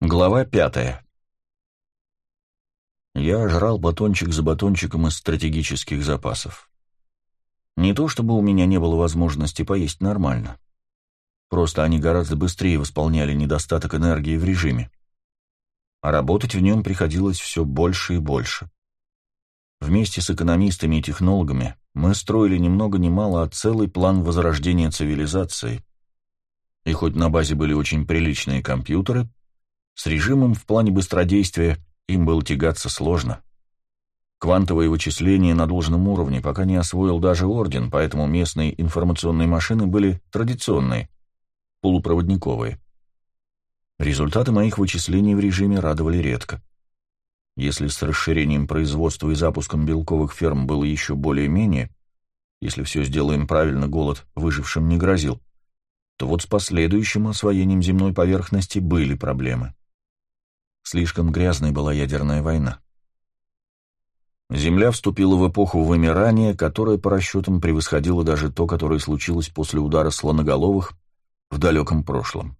Глава пятая. Я жрал батончик за батончиком из стратегических запасов. Не то чтобы у меня не было возможности поесть нормально. Просто они гораздо быстрее восполняли недостаток энергии в режиме. А работать в нем приходилось все больше и больше. Вместе с экономистами и технологами мы строили ни много ни мало, а целый план возрождения цивилизации. И хоть на базе были очень приличные компьютеры, с режимом в плане быстродействия им было тягаться сложно. Квантовые вычисления на должном уровне пока не освоил даже Орден, поэтому местные информационные машины были традиционные, полупроводниковые. Результаты моих вычислений в режиме радовали редко. Если с расширением производства и запуском белковых ферм было еще более-менее, если все сделаем правильно, голод выжившим не грозил, то вот с последующим освоением земной поверхности были проблемы. Слишком грязной была ядерная война. Земля вступила в эпоху вымирания, которая по расчетам превосходила даже то, которое случилось после удара слоноголовых в далеком прошлом.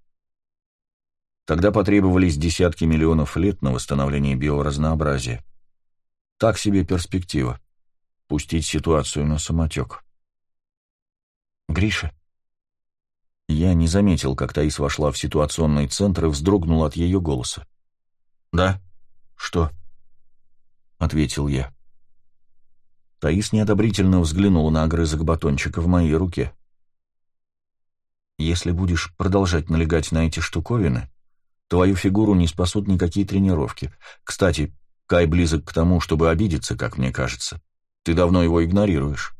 Тогда потребовались десятки миллионов лет на восстановление биоразнообразия. Так себе перспектива. Пустить ситуацию на самотек. «Гриша?» Я не заметил, как Таис вошла в ситуационный центр и вздрогнул от ее голоса. «Да? Что?» — ответил я. Таис неодобрительно взглянула на огрызок батончика в моей руке. «Если будешь продолжать налегать на эти штуковины, твою фигуру не спасут никакие тренировки. Кстати, Кай близок к тому, чтобы обидеться, как мне кажется. Ты давно его игнорируешь».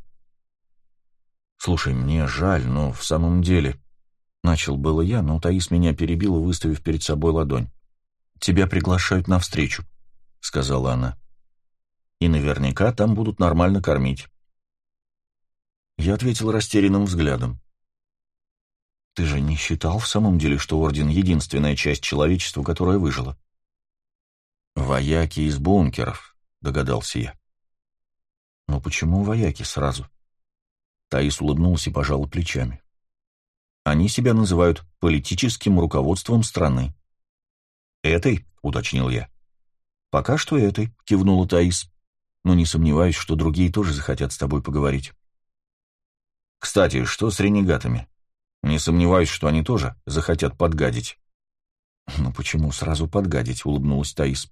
«Слушай, мне жаль, но в самом деле...» Начал было я, но Таис меня перебила, выставив перед собой ладонь тебя приглашают на встречу», — сказала она. «И наверняка там будут нормально кормить». Я ответил растерянным взглядом. «Ты же не считал в самом деле, что Орден — единственная часть человечества, которая выжила?» «Вояки из бункеров», — догадался я. «Но почему вояки сразу?» Таис улыбнулся и пожал плечами. «Они себя называют политическим руководством страны. «Этой?» — уточнил я. «Пока что этой», — кивнула Таис. «Но не сомневаюсь, что другие тоже захотят с тобой поговорить». «Кстати, что с ренегатами? Не сомневаюсь, что они тоже захотят подгадить». «Ну почему сразу подгадить?» — улыбнулась Таис.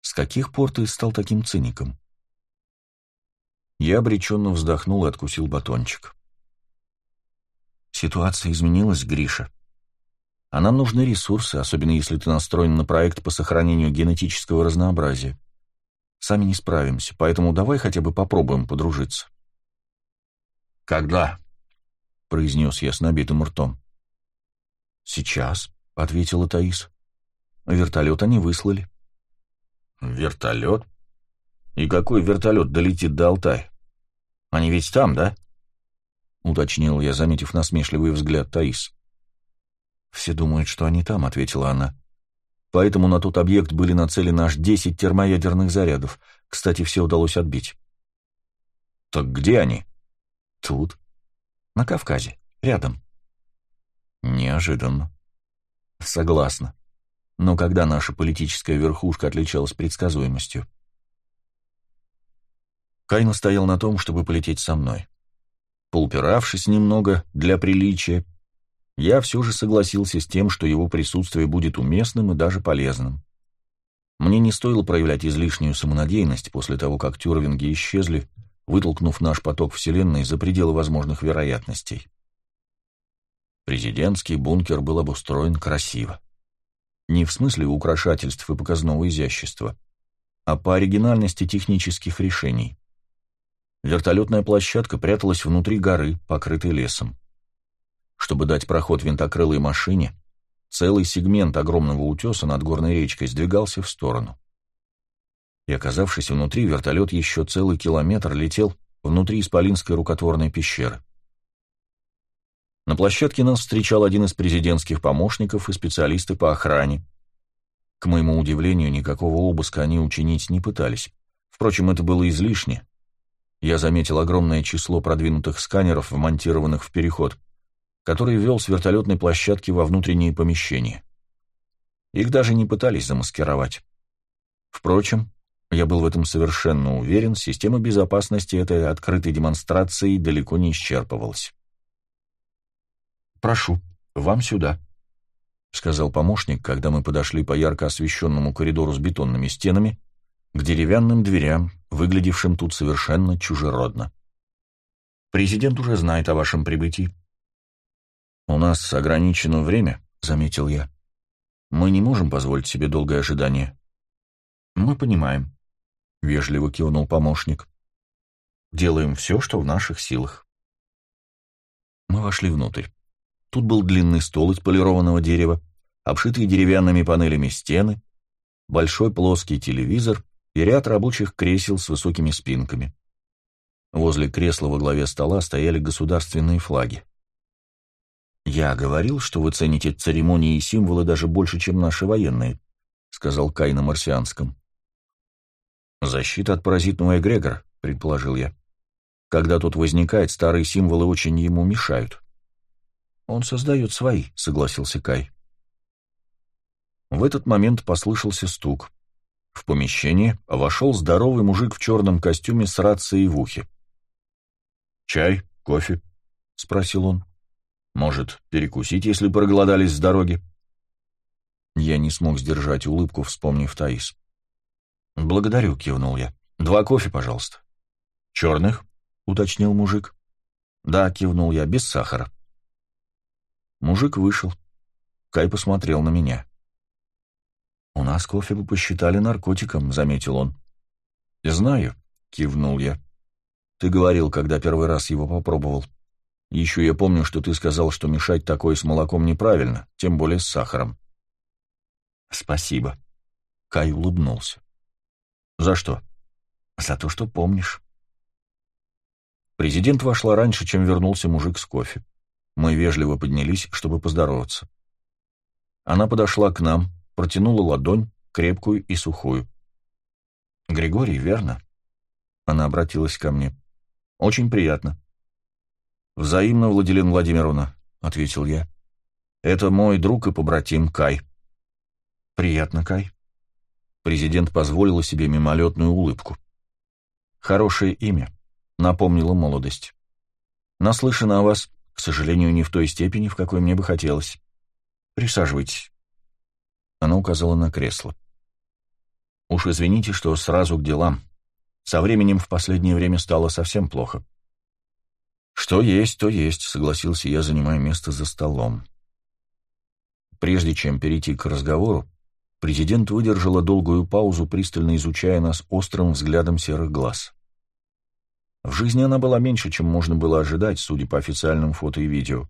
«С каких пор ты стал таким циником?» Я обреченно вздохнул и откусил батончик. «Ситуация изменилась, Гриша», а нам нужны ресурсы, особенно если ты настроен на проект по сохранению генетического разнообразия. Сами не справимся, поэтому давай хотя бы попробуем подружиться. «Когда?» — произнес я с набитым ртом. «Сейчас», — ответила Таис. «Вертолет они выслали». «Вертолет? И какой вертолет долетит до Алтая? Они ведь там, да?» — уточнил я, заметив насмешливый взгляд Таис. «Все думают, что они там», — ответила она. «Поэтому на тот объект были нацелены аж десять термоядерных зарядов. Кстати, все удалось отбить». «Так где они?» «Тут. На Кавказе. Рядом». «Неожиданно». «Согласна. Но когда наша политическая верхушка отличалась предсказуемостью?» Кайна стоял на том, чтобы полететь со мной. Поупиравшись немного для приличия, я все же согласился с тем, что его присутствие будет уместным и даже полезным. Мне не стоило проявлять излишнюю самонадеянность после того, как тюрвинги исчезли, вытолкнув наш поток Вселенной за пределы возможных вероятностей. Президентский бункер был обустроен красиво. Не в смысле украшательств и показного изящества, а по оригинальности технических решений. Вертолетная площадка пряталась внутри горы, покрытой лесом. Чтобы дать проход винтокрылой машине, целый сегмент огромного утеса над горной речкой сдвигался в сторону. И, оказавшись внутри, вертолет еще целый километр летел внутри исполинской рукотворной пещеры. На площадке нас встречал один из президентских помощников и специалисты по охране. К моему удивлению, никакого обыска они учинить не пытались. Впрочем, это было излишне. Я заметил огромное число продвинутых сканеров, вмонтированных в переход который вел с вертолетной площадки во внутренние помещения. Их даже не пытались замаскировать. Впрочем, я был в этом совершенно уверен, система безопасности этой открытой демонстрации далеко не исчерпывалась. «Прошу, вам сюда», — сказал помощник, когда мы подошли по ярко освещенному коридору с бетонными стенами к деревянным дверям, выглядевшим тут совершенно чужеродно. «Президент уже знает о вашем прибытии». «У нас ограничено время», — заметил я. «Мы не можем позволить себе долгое ожидание». «Мы понимаем», — вежливо кивнул помощник. «Делаем все, что в наших силах». Мы вошли внутрь. Тут был длинный стол из полированного дерева, обшитые деревянными панелями стены, большой плоский телевизор и ряд рабочих кресел с высокими спинками. Возле кресла во главе стола стояли государственные флаги. «Я говорил, что вы цените церемонии и символы даже больше, чем наши военные», — сказал Кай на марсианском. «Защита от паразитного эгрегора», — предположил я. «Когда тут возникает, старые символы очень ему мешают». «Он создает свои», — согласился Кай. В этот момент послышался стук. В помещение вошел здоровый мужик в черном костюме с рацией в ухе. «Чай? Кофе?» — спросил он. «Может, перекусить, если проголодались с дороги?» Я не смог сдержать улыбку, вспомнив Таис. «Благодарю», — кивнул я. «Два кофе, пожалуйста». «Черных?» — уточнил мужик. «Да», — кивнул я, — «без сахара». Мужик вышел. Кай посмотрел на меня. «У нас кофе бы посчитали наркотиком», — заметил он. «Знаю», — кивнул я. «Ты говорил, когда первый раз его попробовал. Еще я помню, что ты сказал, что мешать такое с молоком неправильно, тем более с сахаром». «Спасибо», — Кай улыбнулся. «За что?» «За то, что помнишь». Президент вошла раньше, чем вернулся мужик с кофе. Мы вежливо поднялись, чтобы поздороваться. Она подошла к нам, протянула ладонь, крепкую и сухую. «Григорий, верно?» Она обратилась ко мне. «Очень приятно». «Взаимно, Владилена Владимировна», — ответил я. «Это мой друг и побратим Кай». «Приятно, Кай». Президент позволила себе мимолетную улыбку. «Хорошее имя», — напомнила молодость. «Наслышана о вас к сожалению, не в той степени, в какой мне бы хотелось. Присаживайтесь. Она указала на кресло. Уж извините, что сразу к делам. Со временем в последнее время стало совсем плохо. Что есть, то есть, согласился я, занимая место за столом. Прежде чем перейти к разговору, президент выдержала долгую паузу, пристально изучая нас острым взглядом серых глаз. В жизни она была меньше, чем можно было ожидать, судя по официальным фото и видео.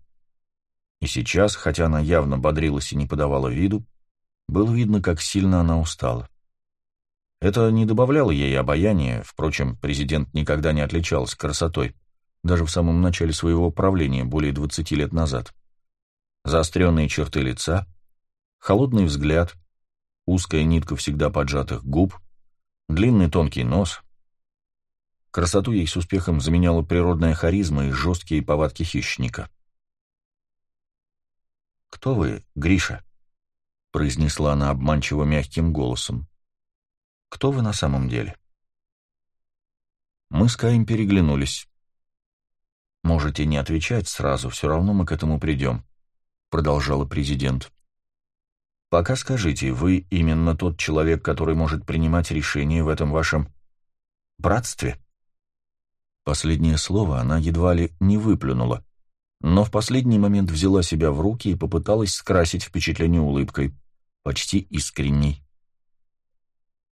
И сейчас, хотя она явно бодрилась и не подавала виду, было видно, как сильно она устала. Это не добавляло ей обаяния, впрочем, президент никогда не отличался красотой, даже в самом начале своего правления, более 20 лет назад. Заостренные черты лица, холодный взгляд, узкая нитка всегда поджатых губ, длинный тонкий нос, Красоту ей с успехом заменяла природная харизма и жесткие повадки хищника. «Кто вы, Гриша?» — произнесла она обманчиво мягким голосом. «Кто вы на самом деле?» Мы с Каем переглянулись. «Можете не отвечать сразу, все равно мы к этому придем», — продолжала президент. «Пока скажите, вы именно тот человек, который может принимать решения в этом вашем братстве?» Последнее слово она едва ли не выплюнула, но в последний момент взяла себя в руки и попыталась скрасить впечатление улыбкой, почти искренней.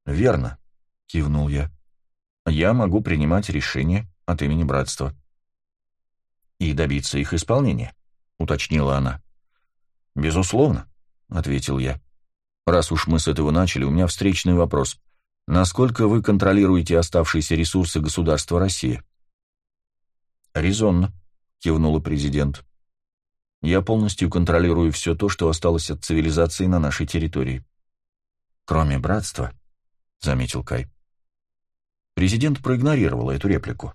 «Верно», — кивнул я. «Я могу принимать решения от имени братства». «И добиться их исполнения», — уточнила она. «Безусловно», — ответил я. «Раз уж мы с этого начали, у меня встречный вопрос. Насколько вы контролируете оставшиеся ресурсы государства России?» «Резонно», — кивнула президент. «Я полностью контролирую все то, что осталось от цивилизации на нашей территории». «Кроме братства», — заметил Кай. Президент проигнорировала эту реплику.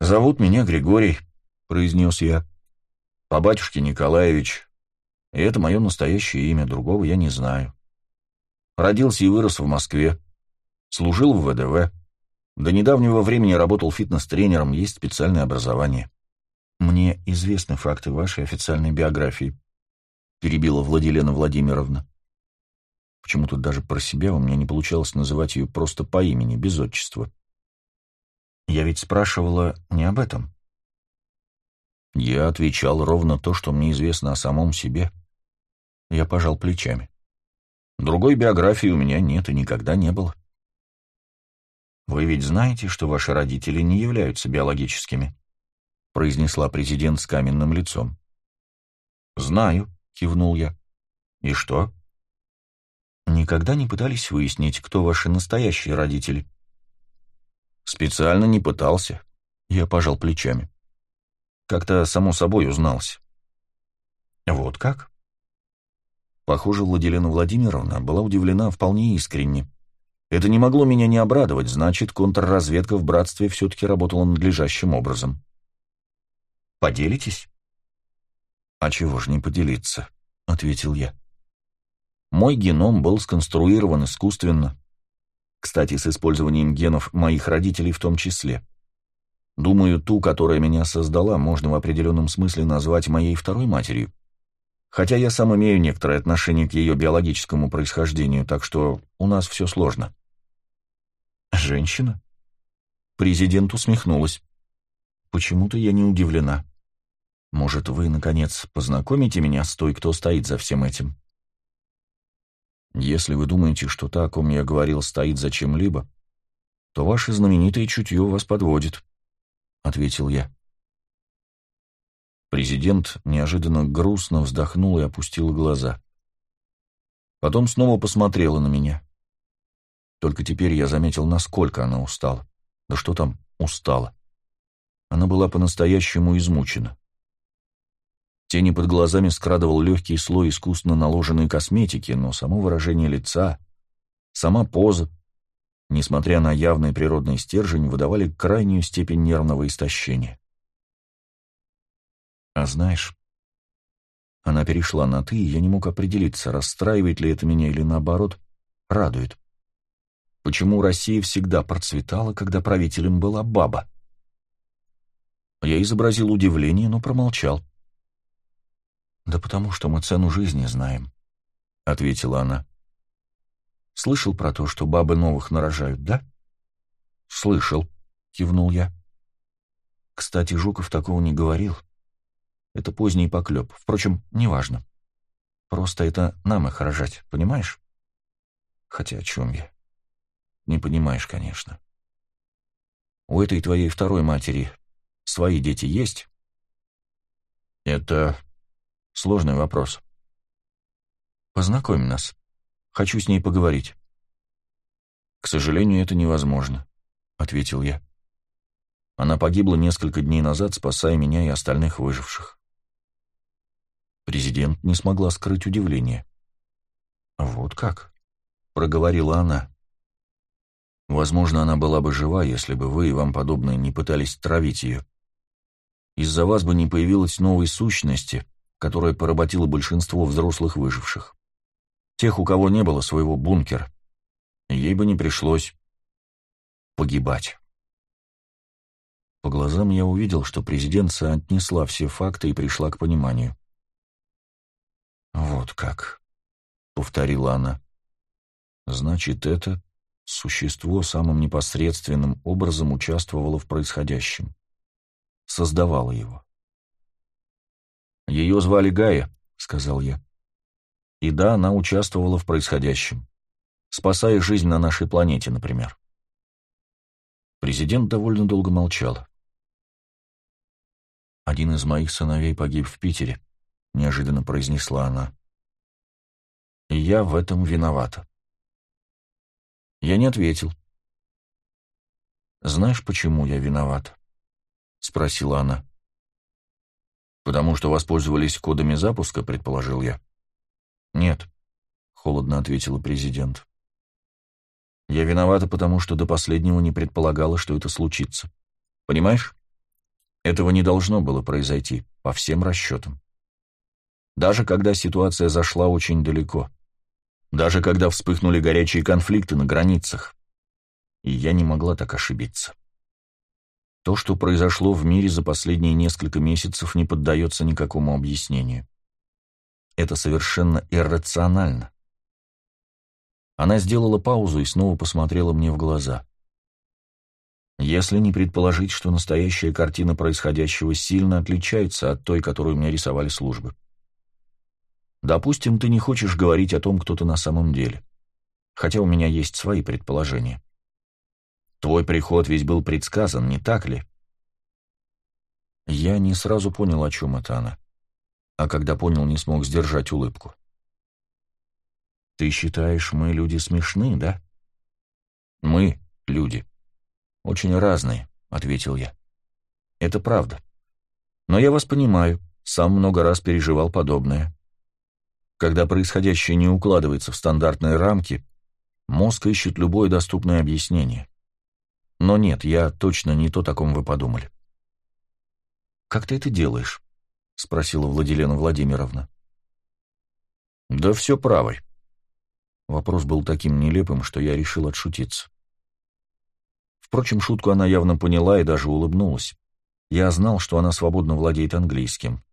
«Зовут меня Григорий», — произнес я. «По батюшке Николаевич. И это мое настоящее имя, другого я не знаю. Родился и вырос в Москве. Служил в ВДВ. До недавнего времени работал фитнес-тренером, есть специальное образование. Мне известны факты вашей официальной биографии, перебила Владилена Владимировна. Почему-то даже про себя у меня не получалось называть ее просто по имени, без отчества. Я ведь спрашивала не об этом. Я отвечал ровно то, что мне известно о самом себе. Я пожал плечами. Другой биографии у меня нет и никогда не было. Вы ведь знаете, что ваши родители не являются биологическими, произнесла президент с каменным лицом. Знаю, кивнул я. И что? Никогда не пытались выяснить, кто ваши настоящие родители? Специально не пытался. Я пожал плечами. Как-то само собой узнался. Вот как? Похоже, Владилена Владимировна была удивлена вполне искренне. Это не могло меня не обрадовать, значит, контрразведка в братстве все-таки работала надлежащим образом. «Поделитесь?» «А чего ж не поделиться?» — ответил я. Мой геном был сконструирован искусственно. Кстати, с использованием генов моих родителей в том числе. Думаю, ту, которая меня создала, можно в определенном смысле назвать моей второй матерью. Хотя я сам имею некоторое отношение к ее биологическому происхождению, так что у нас все сложно. Женщина? Президент усмехнулась. Почему-то я не удивлена. Может, вы, наконец, познакомите меня с той, кто стоит за всем этим? Если вы думаете, что та, о ком я говорил, стоит за чем-либо, то ваше знаменитое чутье вас подводит, — ответил я. Президент неожиданно грустно вздохнул и опустил глаза. Потом снова посмотрела на меня. Только теперь я заметил, насколько она устала. Да что там устала. Она была по-настоящему измучена. Тени под глазами скрадывал легкий слой искусно наложенной косметики, но само выражение лица, сама поза, несмотря на явный природный стержень, выдавали крайнюю степень нервного истощения. А знаешь, она перешла на «ты», и я не мог определиться, расстраивает ли это меня или, наоборот, радует. Почему Россия всегда процветала, когда правителем была баба? Я изобразил удивление, но промолчал. «Да потому что мы цену жизни знаем», — ответила она. «Слышал про то, что бабы новых нарожают, да?» «Слышал», — кивнул я. Кстати, Жуков такого не говорил. Это поздний поклеп. Впрочем, неважно. Просто это нам их рожать, понимаешь? Хотя о чем я? Не понимаешь, конечно. У этой твоей второй матери свои дети есть? Это Сложный вопрос. Познакомь нас. Хочу с ней поговорить. К сожалению, это невозможно, ответил я. Она погибла несколько дней назад, спасая меня и остальных выживших. Президент не смогла скрыть удивление. «Вот как?» — проговорила она. «Возможно, она была бы жива, если бы вы и вам подобные не пытались травить ее. Из-за вас бы не появилось новой сущности, которая поработила большинство взрослых выживших. Тех, у кого не было своего бункера. Ей бы не пришлось погибать. По глазам я увидел, что президентша отнесла все факты и пришла к пониманию. «Вот как», — повторила она. «Значит, это существо самым непосредственным образом участвовало в происходящем, создавало его». «Ее звали Гая», — сказал я. «И да, она участвовала в происходящем, спасая жизнь на нашей планете, например». Президент довольно долго молчал. «Один из моих сыновей погиб в Питере», — неожиданно произнесла она. «И я в этом виновата». Я не ответил. «Знаешь, почему я виноват?» — спросила она. «Потому что воспользовались кодами запуска», — предположил я. «Нет», — холодно ответила президент. «Я виновата, потому что до последнего не предполагала, что это случится. Понимаешь? Этого не должно было произойти, по всем расчетам. Даже когда ситуация зашла очень далеко. Даже когда вспыхнули горячие конфликты на границах. И я не могла так ошибиться. То, что произошло в мире за последние несколько месяцев, не поддается никакому объяснению. Это совершенно иррационально. Она сделала паузу и снова посмотрела мне в глаза. Если не предположить, что настоящая картина происходящего сильно отличается от той, которую мне рисовали службы. Допустим, ты не хочешь говорить о том, кто ты на самом деле. Хотя у меня есть свои предположения. Твой приход ведь был предсказан, не так ли? Я не сразу понял, о чем это она. А когда понял, не смог сдержать улыбку. Ты считаешь, мы люди смешны, да? Мы люди. Очень разные, ответил я. Это правда. Но я вас понимаю, сам много раз переживал подобное. Когда происходящее не укладывается в стандартные рамки, мозг ищет любое доступное объяснение. Но нет, я точно не то, о ком вы подумали. «Как ты это делаешь?» — спросила Владилена Владимировна. «Да все правой». Вопрос был таким нелепым, что я решил отшутиться. Впрочем, шутку она явно поняла и даже улыбнулась. Я знал, что она свободно владеет английским.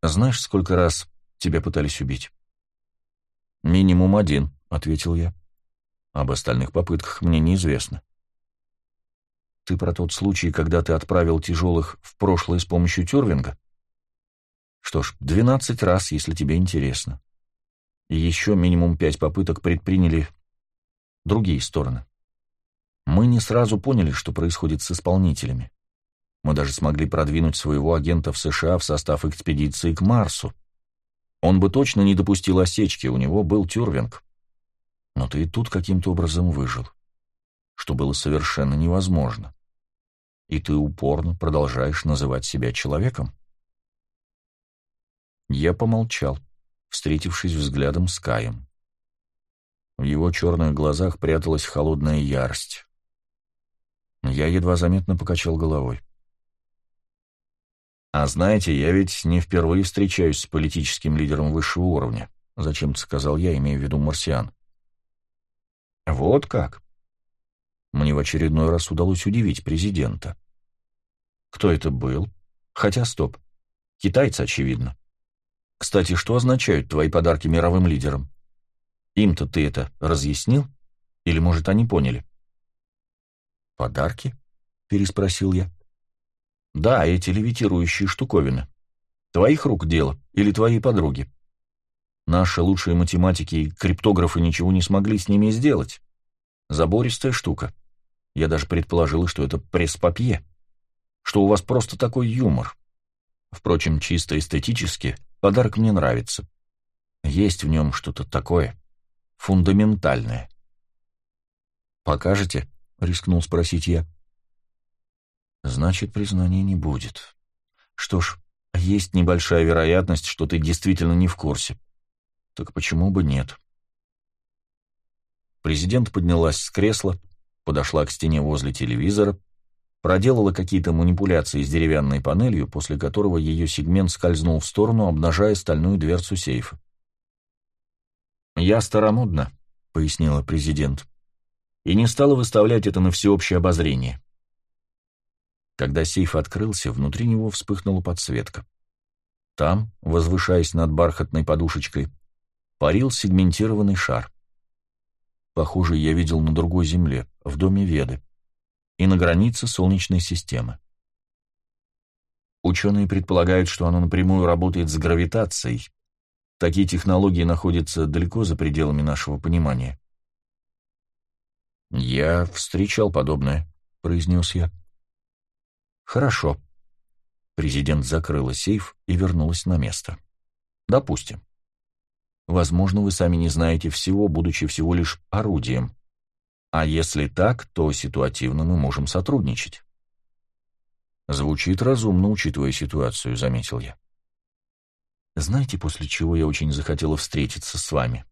«Знаешь, сколько раз тебя пытались убить?» «Минимум один», — ответил я. Об остальных попытках мне неизвестно. Ты про тот случай, когда ты отправил тяжелых в прошлое с помощью тюрвинга? Что ж, двенадцать раз, если тебе интересно. И еще минимум пять попыток предприняли другие стороны. Мы не сразу поняли, что происходит с исполнителями. Мы даже смогли продвинуть своего агента в США в состав экспедиции к Марсу. Он бы точно не допустил осечки, у него был тюрвинг. Но ты и тут каким-то образом выжил, что было совершенно невозможно. И ты упорно продолжаешь называть себя человеком? Я помолчал, встретившись взглядом с Каем. В его черных глазах пряталась холодная ярость. Я едва заметно покачал головой. «А знаете, я ведь не впервые встречаюсь с политическим лидером высшего уровня», — зачем-то сказал я, имея в виду марсиан. Вот как? Мне в очередной раз удалось удивить президента. Кто это был? Хотя, стоп. Китайцы, очевидно. Кстати, что означают твои подарки мировым лидерам? Им-то ты это разъяснил? Или, может, они поняли? «Подарки?» — переспросил я. «Да, эти левитирующие штуковины. Твоих рук дело или твоей подруги?» Наши лучшие математики и криптографы ничего не смогли с ними сделать. Забористая штука. Я даже предположил, что это пресс-папье. Что у вас просто такой юмор. Впрочем, чисто эстетически подарок мне нравится. Есть в нем что-то такое фундаментальное. «Покажете?» — рискнул спросить я. «Значит, признания не будет. Что ж, есть небольшая вероятность, что ты действительно не в курсе. Так почему бы нет? Президент поднялась с кресла, подошла к стене возле телевизора, проделала какие-то манипуляции с деревянной панелью, после которого ее сегмент скользнул в сторону, обнажая стальную дверцу сейфа. «Я старомодна», — пояснила президент, — «и не стала выставлять это на всеобщее обозрение». Когда сейф открылся, внутри него вспыхнула подсветка. Там, возвышаясь над бархатной подушечкой, парил сегментированный шар. Похоже, я видел на другой Земле, в доме Веды, и на границе Солнечной системы. Ученые предполагают, что оно напрямую работает с гравитацией. Такие технологии находятся далеко за пределами нашего понимания. «Я встречал подобное», — произнес я. «Хорошо». Президент закрыла сейф и вернулась на место. «Допустим. Возможно, вы сами не знаете всего, будучи всего лишь орудием. А если так, то ситуативно мы можем сотрудничать. Звучит разумно, учитывая ситуацию, заметил я. Знаете, после чего я очень захотела встретиться с вами?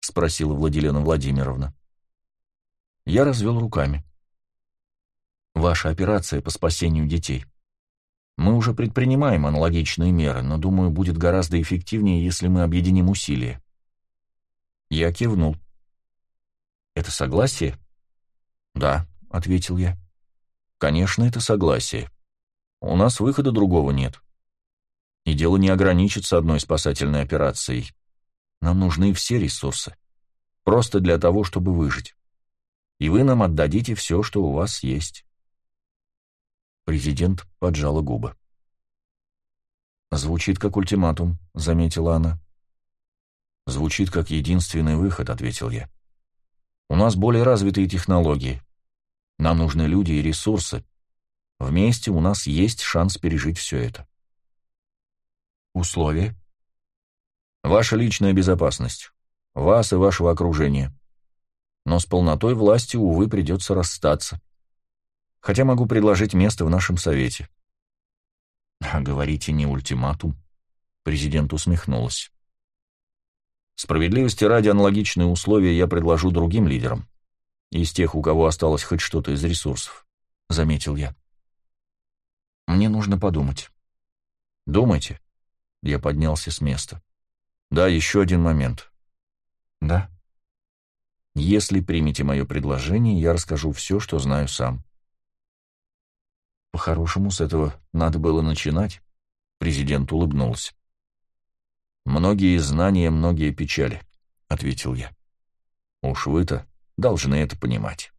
Спросила Владилена Владимировна. Я развел руками. Ваша операция по спасению детей. Мы уже предпринимаем аналогичные меры, но, думаю, будет гораздо эффективнее, если мы объединим усилия. Я кивнул. «Это согласие?» «Да», — ответил я. «Конечно, это согласие. У нас выхода другого нет. И дело не ограничится одной спасательной операцией. Нам нужны все ресурсы. Просто для того, чтобы выжить. И вы нам отдадите все, что у вас есть». Президент поджала губы. «Звучит как ультиматум», — заметила она. «Звучит как единственный выход», — ответил я. «У нас более развитые технологии. Нам нужны люди и ресурсы. Вместе у нас есть шанс пережить все это». «Условия?» «Ваша личная безопасность. Вас и вашего окружения. Но с полнотой власти, увы, придется расстаться хотя могу предложить место в нашем совете». «А говорите, не ультиматум?» Президент усмехнулась. «Справедливости ради аналогичные условия я предложу другим лидерам, из тех, у кого осталось хоть что-то из ресурсов», — заметил я. «Мне нужно подумать». «Думайте». Я поднялся с места. «Да, еще один момент». «Да». «Если примете мое предложение, я расскажу все, что знаю сам. По-хорошему, с этого надо было начинать. Президент улыбнулся. «Многие знания, многие печали», — ответил я. «Уж вы-то должны это понимать».